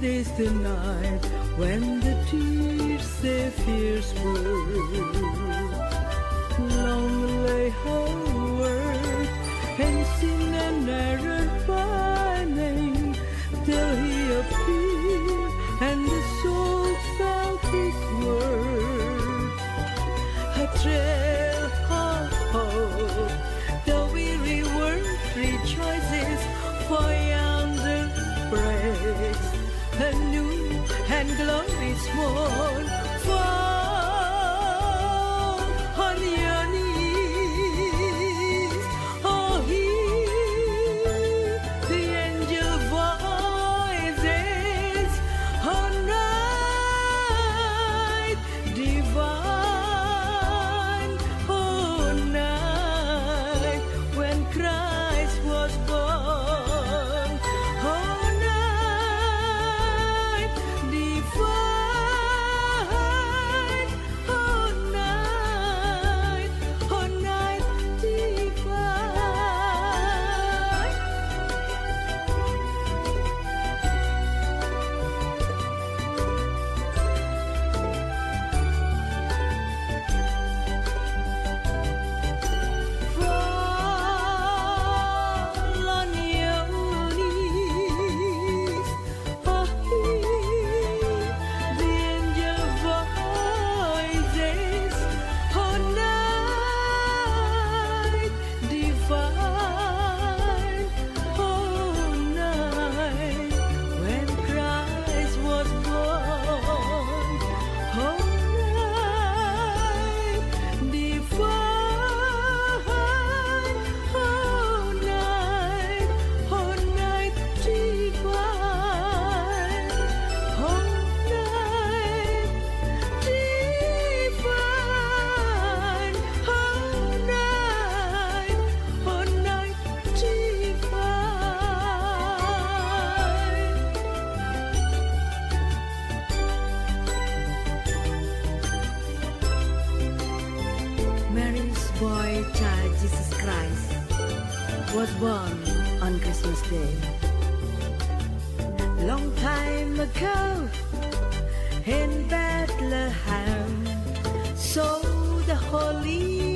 day's the night when the tears they fierce were. was born on Christmas Day. Long time ago in Bethlehem, so the Holy